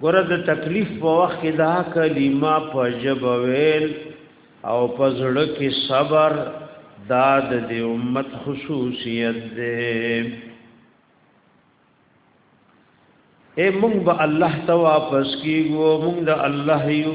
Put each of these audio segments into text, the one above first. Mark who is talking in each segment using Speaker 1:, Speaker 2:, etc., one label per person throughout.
Speaker 1: ګوره د تکلیف په وخت کې دا کلمه په ژبه ویل او په زړه کې صبر دا د دې امت خصوصیت دی اے مونږ به الله ته واپس کیږو مونږ د الله یو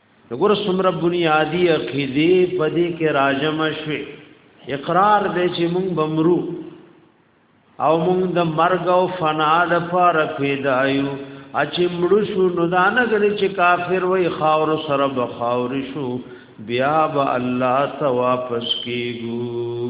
Speaker 1: وګوره څومره بنیادی عقیده په دې کې راجم شوي اقرار دې چې مونږ بمرو او مونږ د مرګ او فنا د فار پیدا یو اچې مړو شو نو دا نه غلي چې کافر وای خاور سره بخاور شو بیا به الله ته واپس کیږو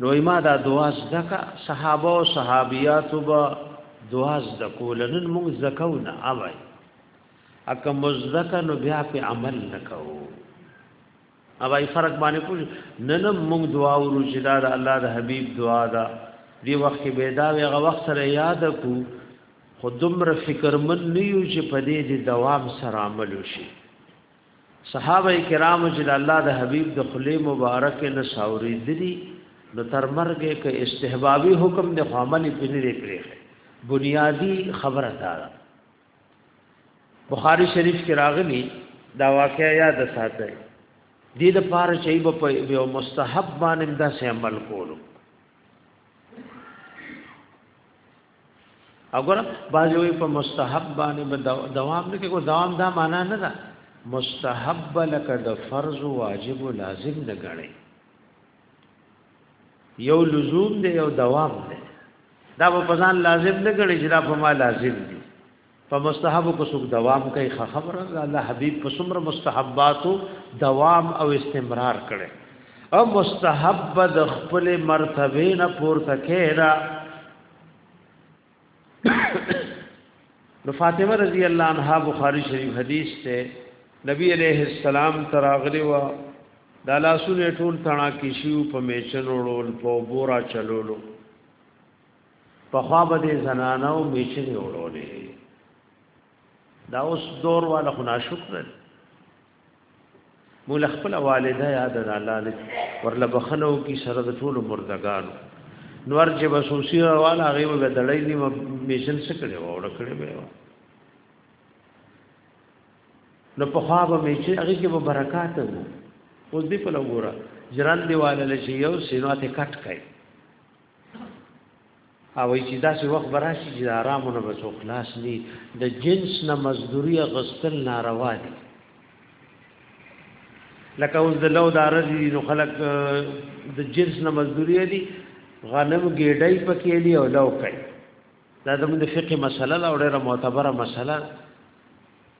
Speaker 1: نو ما دا دعا زده کا صحابه او صحابياتو به دعا زده کول نن موږ زکو نه اوای اکه مزدک نو بیا په عمل نکاو اوای فرق باندې پوه نن موږ دعا ورو چې دا د الله د حبيب دعا ده دی وخت کې به دا ویغه وخت سره یاد کو خودمره فکرمن نه یو چې په دې د دوام سره عمل وشي صحابه کرام چې د الله د حبیب د خلی مبارک نه ساوري دي نو تر مرګه کې استحبابي حکم د عمل په نه لري بنیادی خبره ده بخاری شریف کې راغلی دا واقعیا یاد ساتي دې د پاره چې په یو مستحب باندې دا سه عمل کولو اگر بعضی وی په مستحب باندې دوام نه کوي دوام دا معنا نه ده مستحب لکه د فرض او واجب او لازم نه غړي یو لزوم دی یو دوام دی دا په ځان لازم نه غړي چې دا په ما لازم دی په مستحب کو څوک دوام کوي خبره ده الله حبيب په څومره مستحباتو دوام او استمرار کړي او مستحب د خپل مرتبه نه پورته کړه نو فاطمه رضی الله عنها بخاری شریف حدیث ته نبی علیہ السلام تراغلی و دا لاسونه ټول تڼا کیشیو په میچن وړول په بورا چلولو پخوا به دې زنانه او میچنې وړولې دا اوس دور والا خو ناشکر دی مولا خپل والده یاد ده الله دې ورله بخنو کی سره د ټولو مردگانو نور چې بسوسی والا هغه به دړې دې میشن څه کړي و اور کړي به نو په خوا به می چې هغه کې به برکات وو اوس دې په لګورا جران دیواله لشي یو سینو ته کټ کړي او چې دا څه وخت براشي چې آرامو نه بچو خلاص دي د جنس نه مزدوري غستل ناروا دي لکه اوس د لو دار دي نو خلک د جنس نه مزدوري دي غنم ګېډای پکې دي او لو کوي دا زموږ د فقه مسله لا وړه معتبره مسله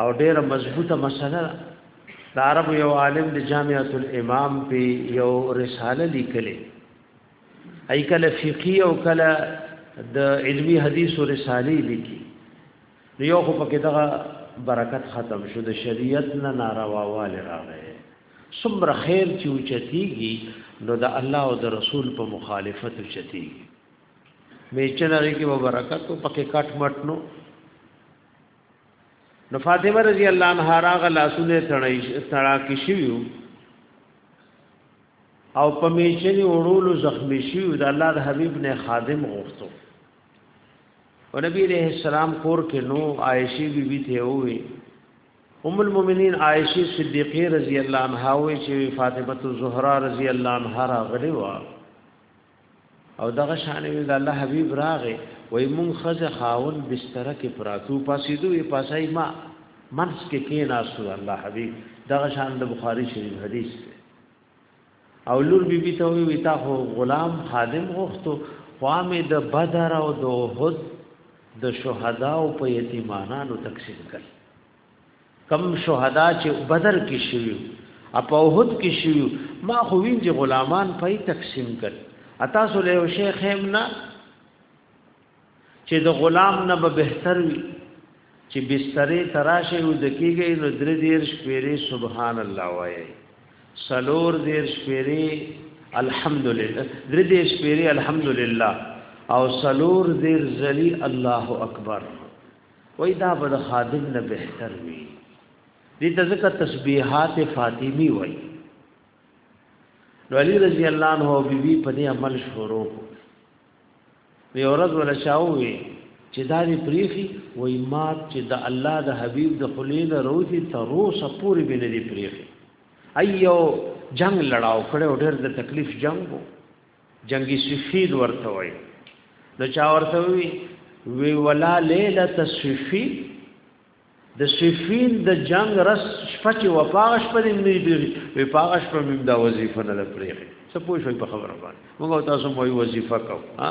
Speaker 1: او ډیره مضبوطه مسله ده د عربو یو عالم د جامعه الامام په یو رساله لیکلې ای کله فقهي او کله د علمی حدیث او رسالې لیکي نو یو خو پکې دغه برکت ختم شو د شریعت نه نارواواله راغی څومره خیر چې اوچتیږي نو د الله او د رسول په مخالفت اوچتیږي میچنه کې و برکت او پکې کټ مټ نو نو فاطمه رضی الله عنها راغ لاسونه تړای تړا کې شیو او په میچنی وړولو زخمی شیو د الله د حبیب نه خادم غوښتو او نبی رحم السلام کور کې نو عائشی بی بی ته وې ام المؤمنین عائشه صدیقه رضی الله عنها وی چې فاطمه الزهرا رضی الله عنها راغلی و او دغه شان وی د الله حبیب راغه وای مون خزه خاون بستر کې پراتو پاسیدو یې پاسای ما منس کې کې ناسو الله حبیب دغه شان د بخاری شریف حدیث دی او لور بی بی ته وی تا خو غلام خادم غوښتو خوامه د بدر او د احد د شهدا او په یتیمانانو تقسیم کړ کم شهدا چې بدر کې شوی اپ اوحد کې شوی ما خو وینځ غلامان پای تقسیم کړ اتا سو له شیخ هم نه چې د غلام نه به بهتر وي چې بسترې تراشه او دکیږي نو درې دیر شپېرې سبحان الله وایي سلور دیر شپېرې الحمدلله درې دیر شپېرې الحمدلله او سلور دیر زلی الله اکبر وای دا به د خادم نه بهتر وي دې ته ځکه تسبیحات فاطمی وای نو علی رضی الله عنه او بیبي په دې عمل شروع وی اورز ولا شاوې چې دا دې پریخي وای ما چې د الله د حبیب د خلیل روزي تروسه پوری به دې پریخي ایو جنگ لړاو کړو ډېر د تکلیف جنگ وو جنگی سفین ورته وای نو چا ورته وی وی ولا لیلۃ السفین د سفین د جنگ رس شپه چې وپاغش په دې مې وی پاغش په مې دا وظیفه نه لپریږي څه پوه شو په خبره باندې موږ تاسو مو وظیفه کو ها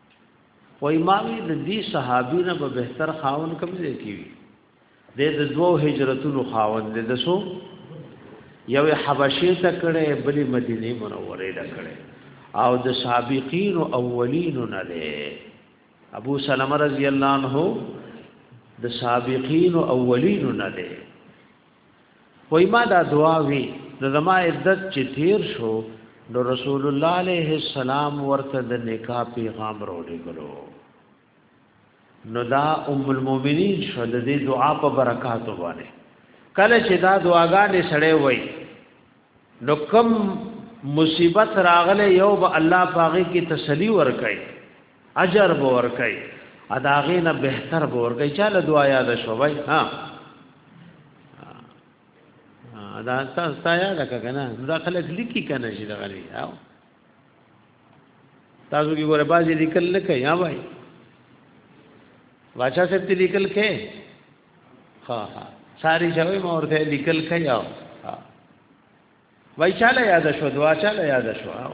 Speaker 1: وای ماوی د دې صحابي نه به بهتر خاون کوم ځای کې وي د د دوو هجرتونو خاون دی د سو یو حبشه ته کړه بلې مدینه منوره ته کړه او د سابقین او اولین نه دی ابو سلمہ رضی الله عنه د سابقین او اولین نه دی وای ما دا دعا وی نو زما عدت چې تیر شو نو رسول الله علیه السلام ورته د نکاح پیغام راوړلو نو دا ام المؤمنین شو د دې دعا په برکات باندې کله چې دا دعاګانې سړې وای نو کم مصیبت راغله یو به الله پاغه کی تسلی ورکړي اجر به ورکي اداغه نه بهتر به ورکي چاله دعا یاد شو وای ها دا تاسو ته یاد کړه دا خلک لیکي کنه چې دا غلي او تاسو کې ګوره بازي لیکل نه کوي ها وای واچا سره لیکل کې ها ها ساری شوی ما ورته لیکل کوي او وای چاله یاد شو دعا چاله یاد شو او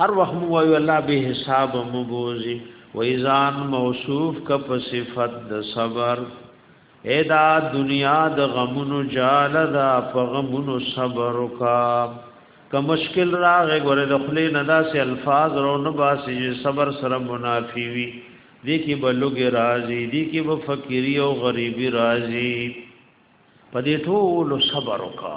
Speaker 1: هر وخت مو وایو الله به حساب مو بوزي و ایزان موصوف ک په صفت د صبر ادا دنیا د غمونو جال دا په غمونو صبر وکا که مشکل راغې ګوره د خلې نه داسې الفاظ رو نه باسي چې صبر سره منافي وي دې کې بلوګي راځي دې کې به فقيري او غريبي راځي په دې ټول صبر وکا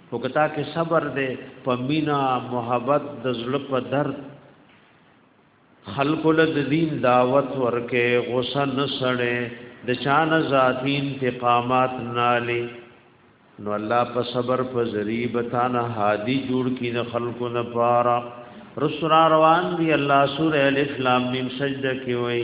Speaker 1: خو که تا کې صبر دی په مینا محبت د زړه په درد خلق له دین دعوت ورکه غوسه نسړې د چانه ذاتی انتقامات نالي نو الله په صبر په ذریب تانه هادي جوړ کین خلق نه پارا رسول روان دی الله سورہ الف لام میم سجده کې وای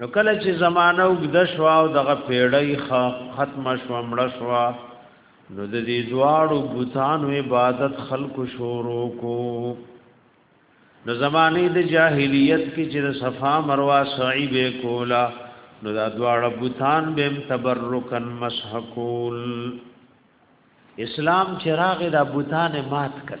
Speaker 1: نو کله چې زمانہ وګد شو او دغه پیړۍ ختم شو مړ شو نو د دې دواړو بوتانو عبادت خلق شورو کو نو زمانه د جاهلیت کې چې د صفا مروه سعی به کولا نو دا دواړه بوتان به تبرکن مسح کول اسلام چراغ د بوتان مات کړ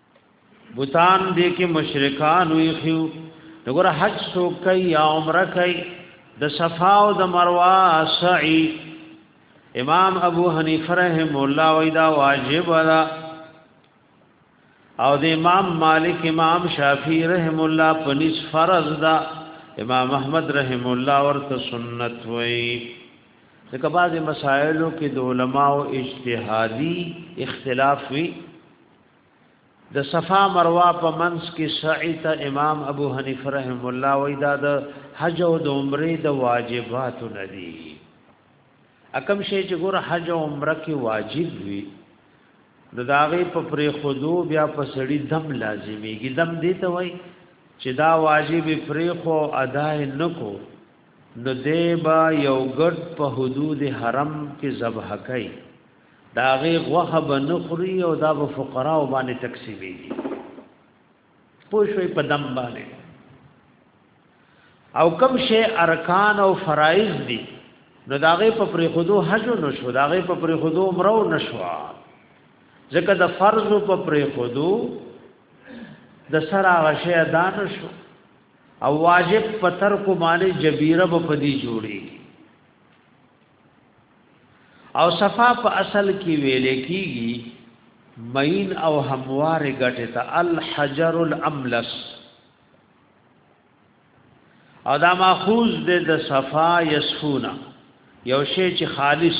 Speaker 1: بوتان دې کې مشرکان وي خو دغه حج سو کوي یا عمره کوي د صفا او د مروه سعی امام ابو حنیفه رحم الله ویدا واجب ولا او د امام مالک امام شافعی رحم الله په نس فرض دا امام احمد رحم الله ورته سنت وی دغه بعضی مسائلو کې د علماو اجتهادي اختلاف وی د صفا مروه په منځ کې سعی ته امام ابو حنیفه رحم الله وای دا د حج او د عمره د واجبات ندي اکم شی چې ګور حج او عمره کې واجب وي د داغه په پرې خودو بیا په سړی دم لازمیږي دم دی ته وای چې دا واجب پرې خو ادا نه کو نو دیبا یو ګډ په حدود حرم کې ذبح کوي دا غي غوخه بنخري او دا به فقرا او باندې تقسیمېږي پوښوي په دم باندې او کم شی ارکان او فرایض دي نو دا غي په پرې خودو حج نو شو دا غي په پرې خودو عمره نو شو ځکه د فرض په پرې خودو د سره غشي ادا نو شو او واجب پتر کو معنی جبیره په پدی جوړیږي او صفا په اصل کې ویل کېږي مین او هموار غټه ته الحجر الاملس او دا ماخوذ ده د صفا یسفونا یو شی چې خالص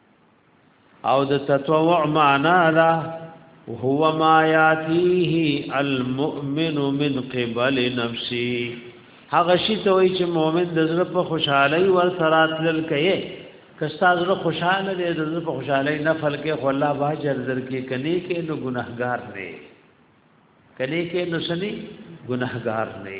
Speaker 1: او د تطوع معنا دا هو ما یاتیه المؤمن من قبل نفسی هغه شی ته وای چې مؤمن د زړه په خوشحالي ور سره تل کوي کستا زړه خوشاله دی د زړه په خوشحالي نفل کې خو الله باجر درکې کني کې نو ګناهګار نه کني کې نو سني ګناهګار نه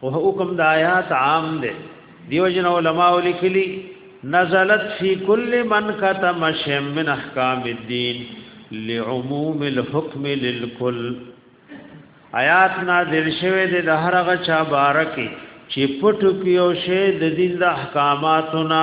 Speaker 1: او حکم د آیات عام دی دیو جن علماء لیکلی نزلت فی کل من کتم شم من احکام الدین لعموم الحکم للکل آیات نازل شوه د هر هغه چا بارکه چې پټو کیو شه د دین د احکاماتو نه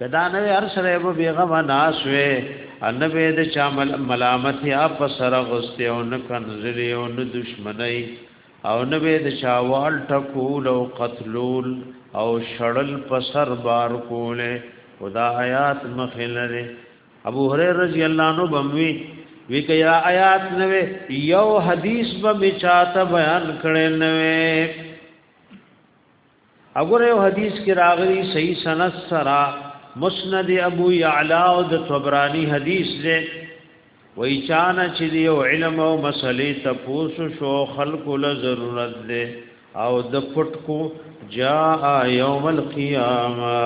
Speaker 1: کدا نه هر سره به بیغم ناس وې ان به د چا ملامت یا په سره غسته او نه کنزلی او نه دشمنی او نه به د چا وال ټکول او قتلول او شړل په سر بار کوله خدا آیات مخلره ابو هريره رضی الله عنه بموي وی کیا آیات نوې یو حدیث به می چاته بیان کړي نوې اگر یو حدیث کې راغلی صحیح سند سرا مسند ابو یعلا او د طبرانی حدیث دی وای چانه چې یو علم او مسلې ته پوسو شو خلق له ضرورت دی او د پټ کو جاء یوم القیامه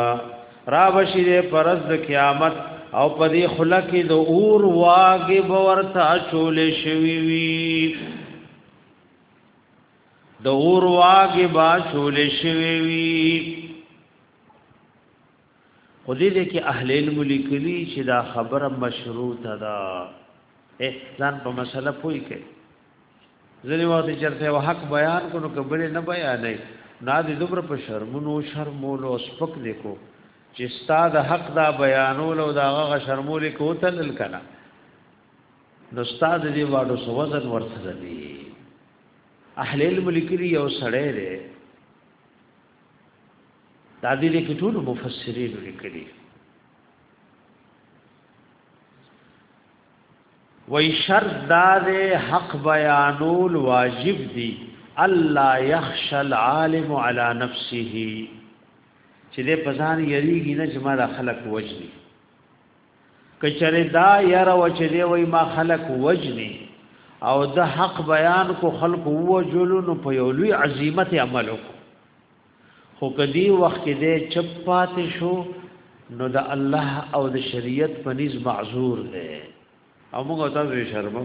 Speaker 1: را بشیر پرز د قیامت او په دې خلا کې د اور واګي باور ته چول شوی وی د اور واګه با شول شوی وی خو دې دې کې اهل علم لیکلي چې دا خبره مشروطه ده اے ځان په مسله پوي کې ځنې وخت چرته یو حق بیان کو نو کبل نه بیانې نا دې دوبر په شرمونو شرمولو سپک لیکو چې استاد حق دا بیانول او دا غ شرمول کو تل کنا نو استاد دې واډو سوزن ورسره دی اهل علم لیکلی یو سړی دی دا دې کې ټول مفسرین لیکلي وای شرط دا دې حق بیانول واجب دی الله یخش العالم علی نفسه چې دې پزان یریږي نه چې ما خلق وجني کچره دا یاره و چې دی وای ما خلق وجنی او د حق بیان کو خلق وجلو نو په یو لوی عظمت عمل کو خو کدی وخت دی چپ پاتې شو نو د الله او د شریعت په نس معذور دی او موږ ته وی شرمو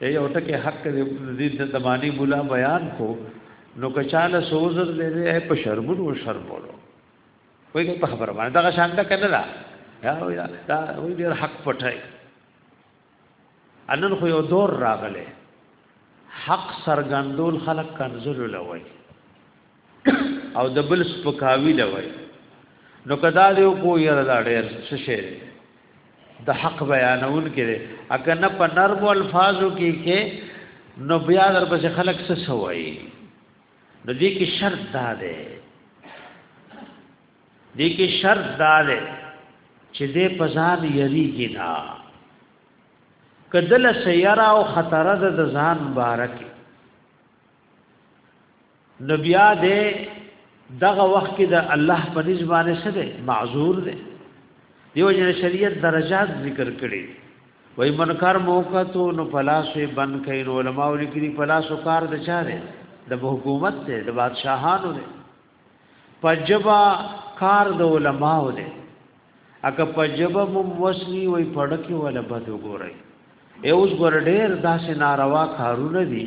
Speaker 1: ای او ټکه حق دې د زمانی مولا بیان کو نو کچاله سوزر دې په شرمونو شرمولو وای په خبره باندې دا شان ده کنه دا دا وای دا وای ډیر حق پټای انن خو یو دور راغله حق سرګندول خلق کنزل لوي او د بل سپکاوی لوي نو کدا دی کو یره دا ډیر څه شي د حق بیانون کړي اګه نه په نرم الفاظو کې کې نو بیا در پسې خلق څه سوي نو دې کې شرط دا دی دې کې شرط دا دی چې دې پزان یریږي نه کدل سیرا او خطر د ځان بارک نو بیا دې دغه وخت کې د الله په نسبانه څه دی معذور دی دیو جن شریعت درجات ذکر کړي وای منکر موقتو نو پلاسوی بن کین علماء لیکلی پلاسو کار د چا دی د حکومت دی د بادشاہانو دی پجبا کار د علماء دی اګه پجبا مم وسنی وای پړکی ولا بد وګورای ای اوس ګور ډیر داسې ناروا کارونه دي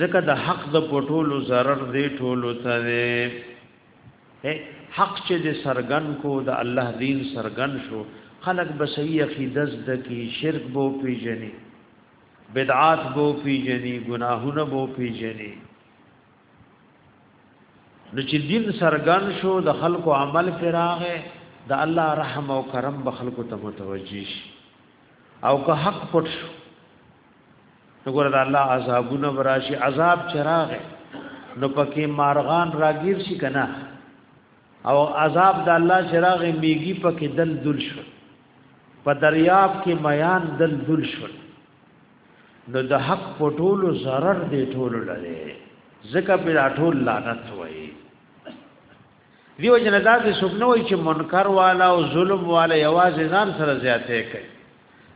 Speaker 1: ځکه د حق د پټولو zarar دی ټولو ته دی حق چې د سرګن کو د الله دین سرګن شو خلق به صحیح عقیده زده کی شرک بو پیجنې بدعات بو پیجنې ګناهونه بو پیجنې نو چې دین سرګن شو د خلکو عمل فراغه د الله رحم او کرم به خلکو ته متوجي شي او که حق پټ شو وګوره د الله عذابونه وراشي عذاب چراغ نو پکې مارغان راګیر شي کنه او عذاب د الله چراغ میږي پکې دل دل شو په دریاب کې میان دل دل شو نو د حق پټولو zarar دی ټولو لره ځکه په ټول لعنت وایي دیو جن داسې څوک نه وای چې منکر والا او ظلم والا یوازې ځان سره زیاتې کوي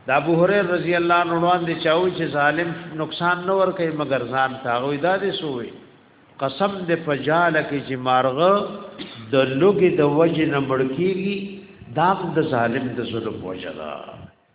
Speaker 1: د ابو هريره رضی الله عنه وړاندې چاوي چې ظالم نقصان نه ور کوي مګر ځان ته غوي دا دي سوې قسم دې پجاله کې چې مارغه د لوګي د وجه نه مړکیږي دا د ظالم د ظلم وجه ده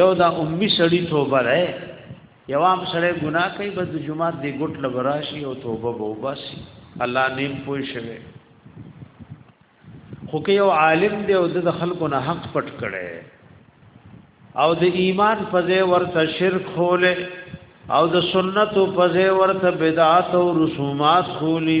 Speaker 1: یو دا امي سړی توبه ده یو عام سړی ګناه کوي بس د جمعه دی ګټ لبراشي او توبه به وباسي الله نیم پوي شوی خو که یو عالم دی او د خلکو نه حق پټ کړي او د ایمان فزه ورته شرک خوله او د سنت فزه ورته بدعات او رسومات خولی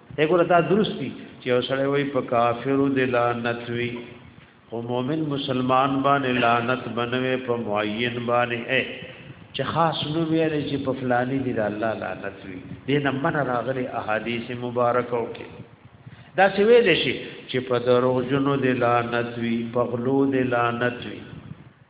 Speaker 1: اې ګوره دا درست دي چې یو سړی وایي په کافرو د لعنت وي خو مؤمن مسلمان باندې لعنت بنوي په معین باندې اې چې خاص نو ویل چې په فلانی دي د الله لعنت وي دې نه من راغلي احادیث مبارکه او کې دا څه ویل شي چې په دروغ جنو د لعنت وي په غلو د لعنت وي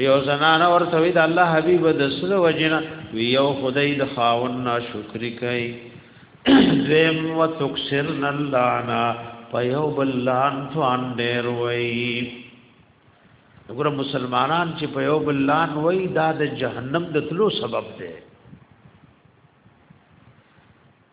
Speaker 1: یو زنانه ورته وی د الله حبیب د سره وجنه وی یو خدای د خاون نا شکری کوي دویم وتکسرن اللانا په یو بل لان تو ان ډیر وی وګوره مسلمانان چې په یو بل لان وی دا د جهنم د تلو سبب دی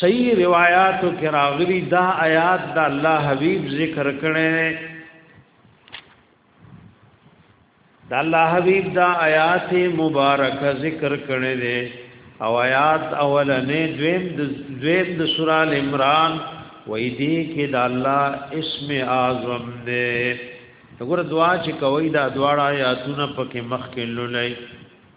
Speaker 1: صحیح روایاتو کې راغلي دا آیات د الله حبیب ذکر کړي د الله حبیب دا آیات مبارک ذکر کړي دي او آیات اولنې دویم د دویم د سورہ ال عمران وې دي کې د الله اسم اعظم دې وګوره دعا چې کوي دا دواړه آیاتونه پکې مخکې لولای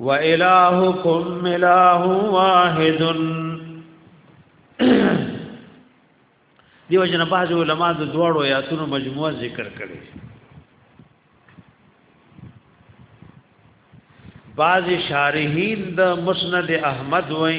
Speaker 1: و الہکم الہ واحد دیو جن بعض علماء د دوړو یاتونو مجموعه ذکر کړي بعض شارحین د مسند احمد وای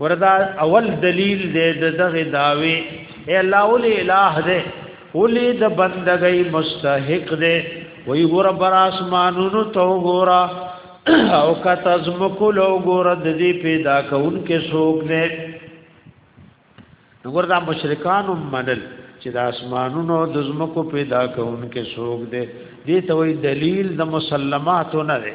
Speaker 1: وردا اول دلیل دې د دغه داوی اے الله ول الہ دې ولې د بندګۍ مستحق دې وی ګور بر اسمانونو تو ګورا او کته زمکو لو ګور د دې پیدا کون کې شوق دې نګور دا مشرکان منل چې د اسمانونو د زمکو پیدا کون کې شوق دې دې ته وی دلیل د مسلماتو نه دې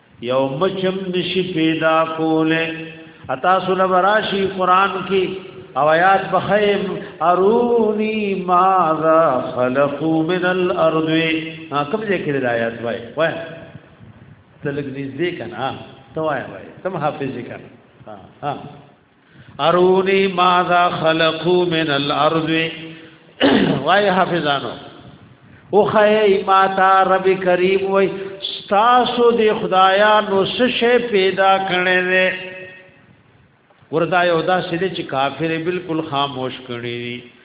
Speaker 1: یو مچم نشی پیدا کوله اتا سول براشی قران کی او آیات بخیم ارونی ماذا خلقو من الارض ها کوم ځای کې د آیات وای وای تلګ نږدې کنه ها ته وای وای تم حافظ کنه ها ها ارونی ماذا خلقو من الارض وای حافظانو او خی ما تا رب کریم وای ستاسو دی خدایانو سشه پیدا کړي نه وردا یو دا سړي چې کافر بالکل خاموش کړي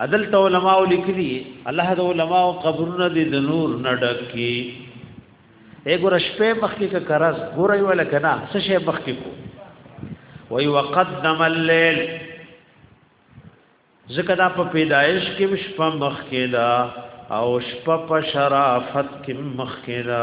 Speaker 1: عدل تو علماء لیکلی الله د علماء قبرونه دي د نور نډک کی اے ګور شپه مخکی کا کرز ګور یو لکنا څه شی مخکی کو وی وقدم الليل ځکه دا په پیدایش کې شپه مخکی دا او شپه په شرافت کې مخکی دا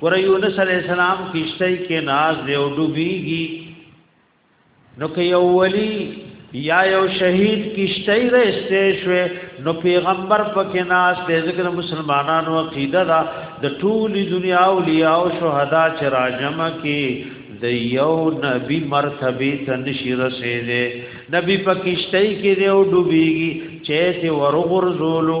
Speaker 1: ګور یونس علی السلام کیشته کې ناز دی او ډوبېږي نو کې یو ولی یا یو شهید کیشته رسته شو نو پیغمبر پکې ناز دی ذکر مسلمانانو عقیده دا د ټولي دنیا اولیاء او شهدا چې راجم کې د یو نبی مرتبه ته نشي رسیدي نبی پکشته کې دی او ډوبېږي چې ته ورغور زولو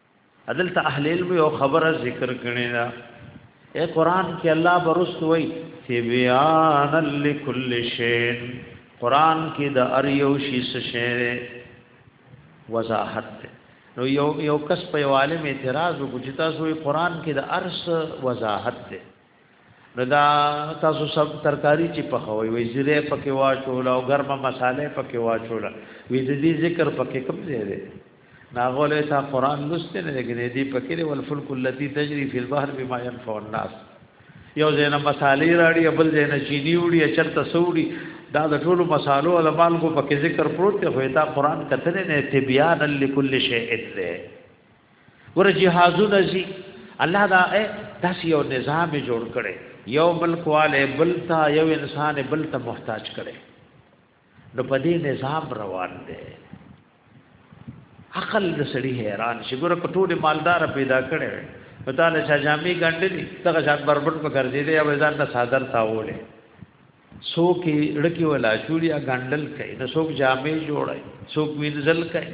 Speaker 1: دلته اهل علم یو خبره ذکر کړي دا اے قران کې الله برست وای چې بیان لكل شین قران کې د ار یو شی سره وضاحت ده نو یو یو کس په عالم اعتراض وکړ چې تاسو قران کې د ارس وضاحت ده نو دا تاسو سب ترکاری چې پخوي وي زیره پکې واچول او ګرمه مسالې پکې واچول وي د دې ذکر پکې کوم ځای دی ناغوله تا قران لسته نه لګې دې پکې ول فلک التی تجری فی البحر بما ينفع الناس یو زینه مسالې راړي بل زینه چینی وړي چرته سوړي دا د ټولو مسالو او مالګو پکې ذکر پروت دی خو تا قران کتل نه تبیان لكل شیء ور جهازونه زی الله دا داس یو نظام جوړ کړي یو ملک والے بلتا یو انسان بلتا محتاج کړي نو په دې نظام روان دي عقل د سړي حیران شي ګوره کټوله مالدار پیدا کړي پتا نه چې جامې ګنډلې دغه ځان بربر په ګرځې دی او ځان ته صادر تاولې سو کې لړکی ولا شوریا ګنډل کوي نو څوک جامې جوړي څوک وینځل کوي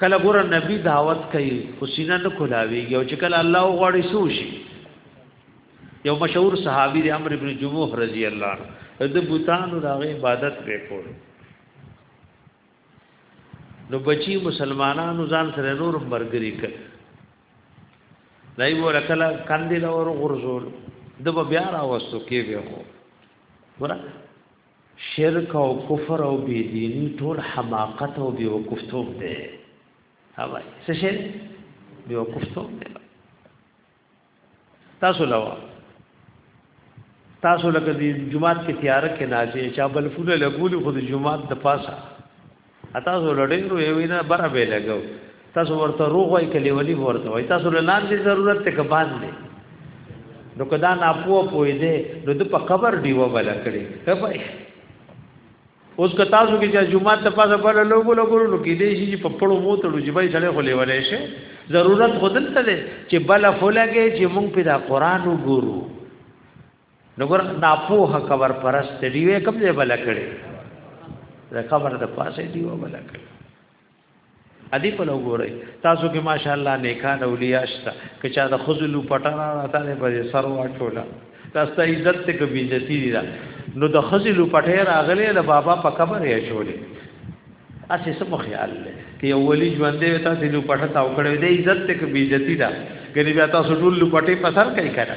Speaker 1: کله ګور نبی دعوت کوي حسینا نه کولاوي یو چې کله الله غواړي سوشي یو مشهور صحابي د امر ابن جموح رضی الله عنه د بوتانو د عبادت وکول نو بچی مسلمانانو ځان سره نور مرګري کړ دای ور کله کاندې لور غرزول د بیا را وسو کې به هو ورا شرک او کفر او بی دینی ټول حماقت او بی وقفتوب دی هاوای څه شي بی وقفتوب دی تاسو لوا تاسو لکه د جمعات کې تیار کې ناځي چا بل فول لګولي خو د جمعات د پاسه اتا زو لډیرو یوینا بره به لګو تاسو ورته روغ وای کلی ولی ورته وای تاسو لاندې ضرورت ته کبان نه نو کدا نه پوه پوي دې نو د په قبر دیو بل کړي ته پای اوس که تاسو کې چې جمعه ته پاسه بل لوګو لوګو نو کې دې شي په پړو مو ته لږی بای سره خو لیولې شي ضرورت خودل ته دې چې بل فلګې چې مونږ په دا قران وګورو نو ګور ناپوه قبر پرست دی وې کوم ځای بل کړي د قبر د پاسه دی و بل کړي ادي په لو ګورې تاسو کې ماشاءالله نیکان اولیاء شته که چا د خذلو پټانا راته په سر واټولا تاسو عزت ته کوي عزتي دي نو د خذلو پټه راغله د بابا په قبر یې شولې اسی سم خیال لې کې اولی ژوندې وتا سې لو پټه تاو کړې دې عزت ته کوي عزتي دا غریب تاسو ټول لو پټه په سر کوي کړه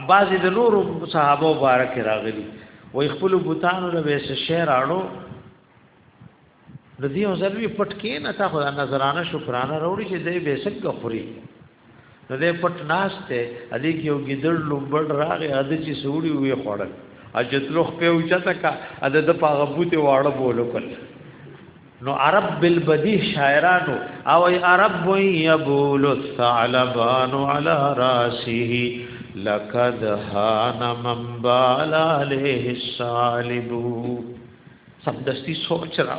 Speaker 1: اباظي د نور صحابه مبارک راغلي وای خپل بوتانو له وس شعر اړو د دې ځلوي پټ کې نه تا خدای نظرانه شکرانه وروړي چې دې به سب غفري نو دې پټ ناشته علي کې یو ګیدړ لومبړ راغی اده چې سوري وې خړل اجتلوخ په اوچا تکا اده د پاغبوته واړه بولو کړ نو عرب بالبدیه شاعرانو او ای عرب یبول الثعلبان علی راسه لقد هان من بال علیه الصالب سمدستی سوچ را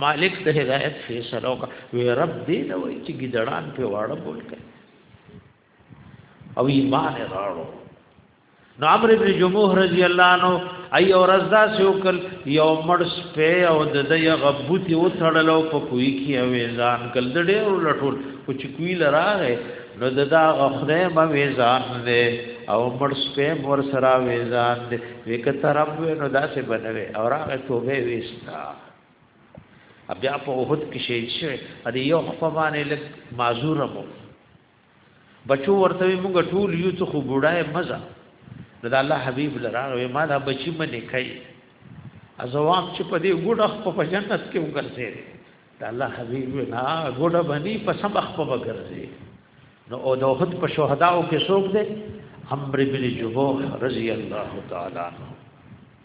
Speaker 1: مالک د هدایت فیصله وکړه وی رب دې نه وای چې ګډان په واړه بول کړي او ایمان راړو نو امر ابن جموح رضی الله عنه ای اور رضا سو کل یو مړ سپه او د دې غبوتی او تړلو په کوی کې او ځان کل د ډېر لټول او چې کوی لراغه نو د دا غخره م ویزان دې او مړ سپه مور سرا ویزان دې وک طرف نو داسې بنوي او راغه توبه وستا بیا په وحد کې شهید شوی ا دې یو خپبانې لک معذور مو بچو ورته موږ ټول یو څه خو بډای مزه نو دا الله حبیب لراغه ما دا بچی منې کوي ازواب چې په دې ګډه خپل په جنت کې وګرځي دا الله حبیب نه ګډه باندې په سم خپل وګرځي نو او د وخت په شهداو کې څوک دی عمرو بن جبوح رضی الله تعالی عنہ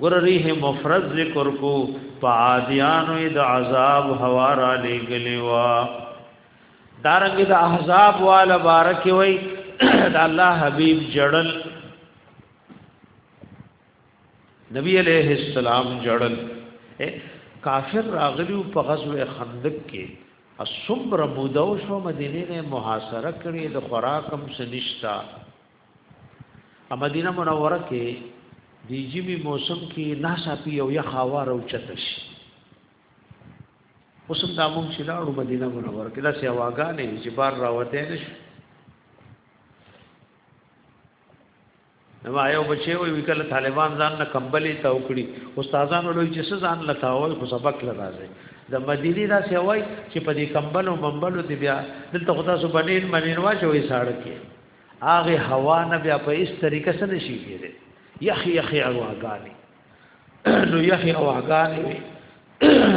Speaker 1: ګور ریح مفرد ذکر کو پادیانو د عذاب هوا را لګلی وا دارنګ د احزاب وال بارک وی د الله حبیب جړل نبی علیہ السلام جړل کافر راغلیو په غزوه خندق کې اسمر مودو شو مدینه نه محاصره کړی د خوراکم سنشتا مدینه منوره کې د جمی موسم کې ناڅاپي یو یخ هوا راوچته شي اوس هم دا موږ چې لاړو مدینه منوره کې داسې هواګانې چې بار راوتې نه شي نو آیو بچي وي وکړه طالبان ځان نه کمبلې تا وکړي استادانو لوی چې ځان لتا وای خو سبق لراځي د مدینه دا سی وای چې په دې کمبلو بمبلو دی بیا دلته خدا سو بنین منین واچوي ساړه کې هغه هوا نه بیا په هیڅ طریقه سره نشي کېږي یخ یخ اواګانی نو یخ اواګانی وي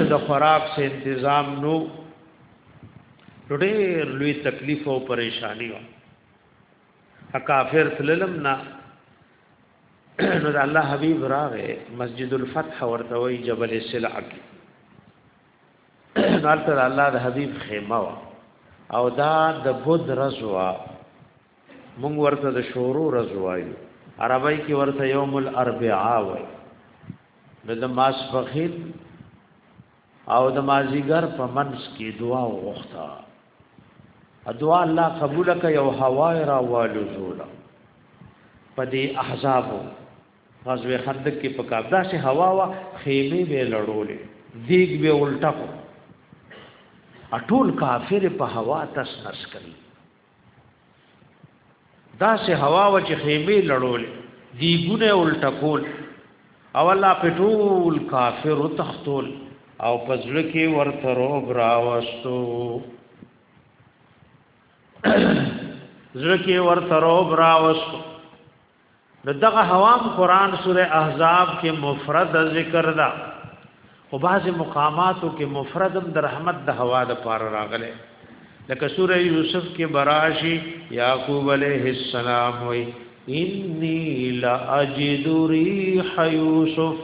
Speaker 1: د خوراک سے تنظیم نو ډېر لوی تکلیف او پریشانی و کافر تللم نه نو د الله حبیب راغې مسجد الفتح ورته وی جبل سلع کې نال تر الله د حبيب خیمه وا او دا د بود رزوا مونږ ورته د شورو رزوا یو عربی کې ورته یوم الاربعاء وای نو د ماسفخین او د مازیګر په منځ کې دعا وغوښته دعا الله قبول کړه یو هوا را والو زولا په دې احزابو غزوه خندق کې په کابدا سه هوا وا خیمه به لړولې دیګ به الټا کو اټول کافر په هوا تس نس کړي دا سه هوا وا چې خیمه لړولې دیګونه الټا کول او الله پټول کافر تختول او پزړه کې ورته روب راوستو زړه کې ورته روب راوستو نو دغه حوام قران سوره احزاب کې مفرد ذکر دا او بعض مقاماتو کې مفردم د رحمت د هوا د پار راغله لکه سوره یوسف کې براشي یعقوب علیه السلام وی انی لا اجد ریح یوسف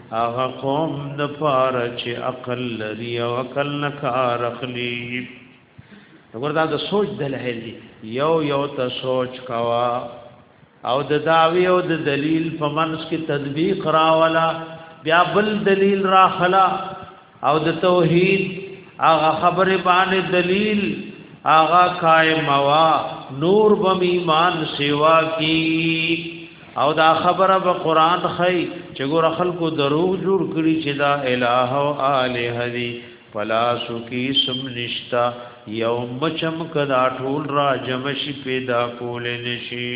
Speaker 1: هغه قوم د پاره چې عقل لري او عقل نه کار اخلي وګور دا د سوچ دلایل دي یو یو ته سوچ کوا او د داوی او د دلیل په منځ کې تطبیق راولا بیا بل دلیل راخلا او د توحید هغه خبره باندې دلیل هغه قائم وا نور بم ایمان سیوا کی او دا خبره په قران خی چې ګور خلکو دروغ جوړ کړي چې دا الہ او الہ دی فلا سکی سم نشتا یوم چم کدا ټول را جمشی پیدا کول نشی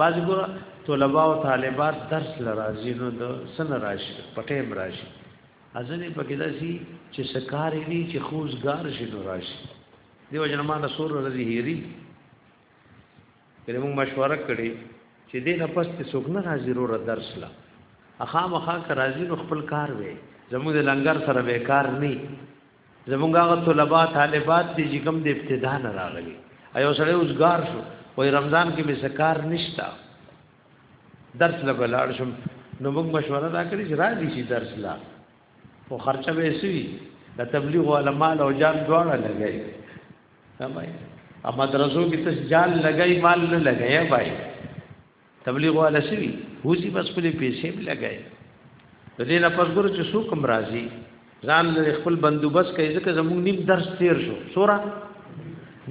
Speaker 1: باز ګور طلبه او طالبات درس لرازي نو د سن راشي پټه مراشي ازنه پکې داسي چې سکاري نه چې خوزګار شي نو راشي دیو جنما د سور رضی هيري کله موږ مشوره کړې چې دې نه پس ته څوک نه راځي رو درس لا اخا مخا کرازي نو خپل کار وي زموږ د لنګر سره به کار نه زمونږ هغه طلبه طالبات دي چې کوم د ابتدا نه راغلي ایو سره اوسګار شو وای رمضان کې مې سکار نشتا درس لا بلاړ شم نو موږ مشوره دا کړی چې راځي شي درس لا او خرچه به سي د تبلیغ او مال او جان دواړه لګي سمای ا مدرسو کې تاسو جان لګي مال نه لګي بھائی تبلیغ والا سوي وسی بس خپل پیسې لګای د دې نه پس ګورو چې سو کوم راځي ځان له خپل بندوبست کوي ځکه زموږ نیم درس تیر شو سورا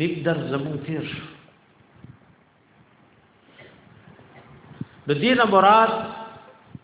Speaker 1: نیم درس زموږ تیر شو د دې نه مراد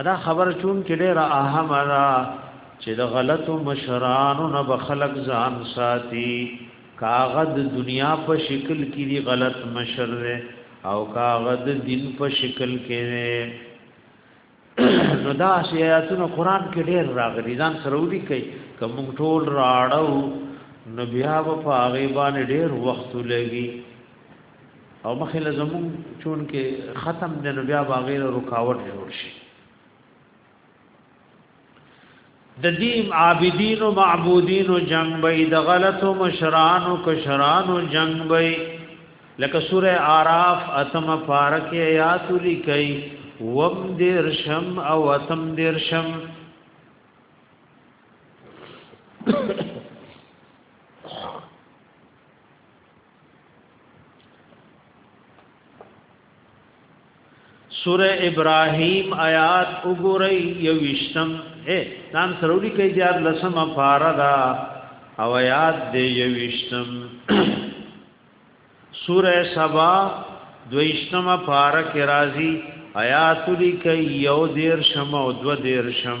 Speaker 1: ادا خبر چون کې ډېر اهم را چې د غلطو مشرانو نه بخلق ځان ساتي کاغذ دنیا په شکل کې دی غلط مشر دی او کاغذ دین په شکل کې دی نو دا آیاتونه قران کې ډېر راغلي ځان سره ودی کوي کوم ټول راړو نو بیا په هغه باندې ډېر وخت لګي او مخې له زمون چون کې ختم د نو بیا باغیر رکاوټ جوړ شي د دیم عابدین او معبودین او جنگ به د غلطو مشران او کشران او جنگ به لکه سوره আরাف اتم پارک آیات لیکي وم درشم او اتم درشم سوره ابراهيم آیات وګورئ یوشتم اے نام سرولي کې دیار لسم فاردا او آیات دې یوشتم سوره سبا دویشتم فارک رازی آیات لیکي یو دیر شم او دو دیر شم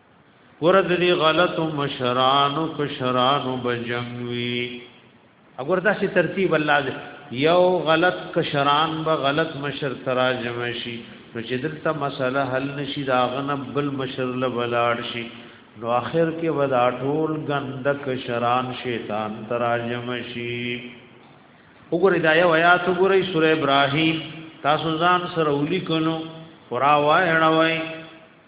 Speaker 1: ورته دی غلط مشران او کشران بجنوي اگر دا سي ترتیب الله دی یو غلط کشران به غلط مشر تراجم شي نو چې دلته مسله حل نشي دا غنه بل مشر له بلاړ شي نو اخر کې ودا ټول غندک شران شیطان تراجم شي وګورئ دا یو آیات وګورئ سوره ابراهیم تاسو ځان سره ولیکنو قرا وای هړوي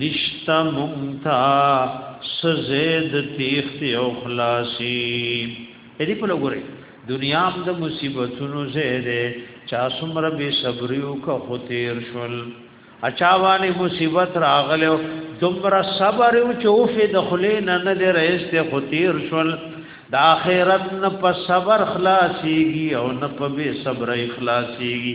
Speaker 1: نشتا مونتا سزید تیخت او خلاصی ایدی پلو گو رئی دنیا هم د مصیبتونو زیده چا سمر بی صبریو که خطیر شل اچاوانی مصیبت راغلیو دمر صبریو چه اوفی دخلی ننه دی رئیس دی خطیر شل د اخرت نه په صبر خلاصيږي او نه په بي صبر خلاصيږي